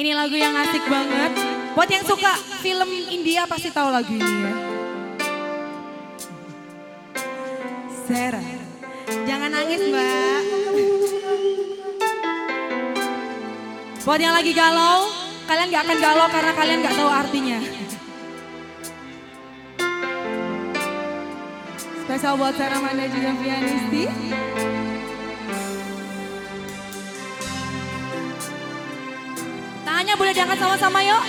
Ini lagu yang asik banget. Buat yang suka film India pasti tahu lagu ini ya. Sarah, jangan nangis mbak. Buat yang lagi galau, kalian gak akan galau karena kalian gak tahu artinya. Spesial buat Sarah Manda juga pianisti. boleh diangkat sama-sama yuk.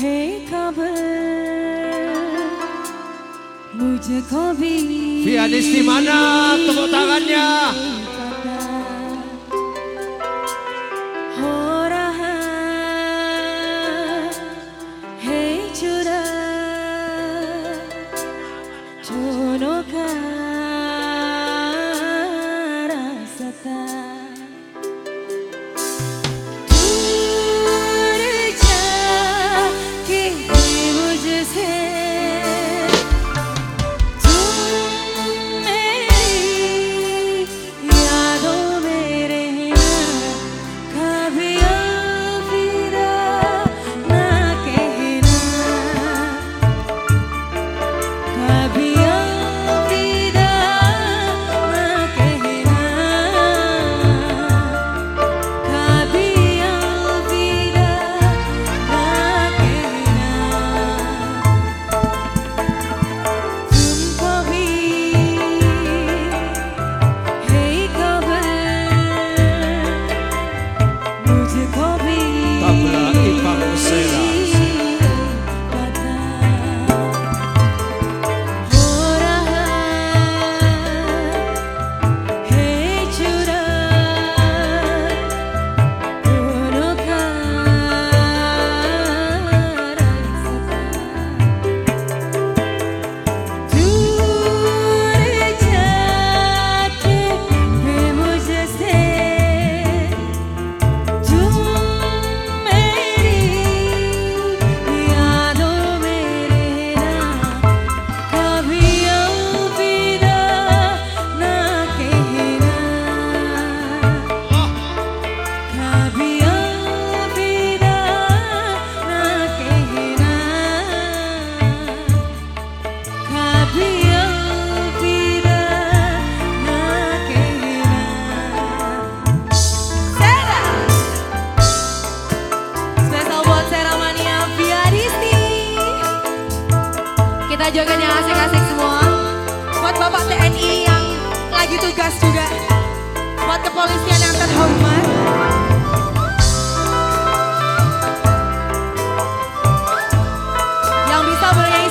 Hey, cover, mujhe kabhi Via di mana tepuk tangannya semua. Buat Bapak TNI yang lagi tugas juga. Buat kepolisian yang terhormat. Yang bisa boleh nyanyi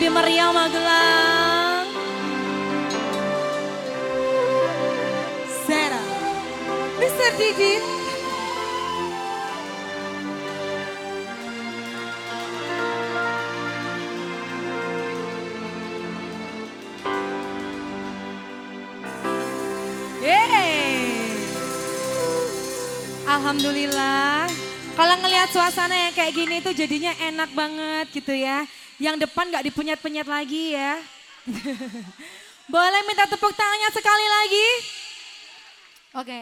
lebih meriah Magelang Sarah Mr. Yeay. Alhamdulillah. Kalau ngelihat suasana yang kayak gini tuh jadinya enak banget gitu ya. Yang depan nggak dipunyat-punyat lagi ya. Boleh minta tepuk tangannya sekali lagi? Oke.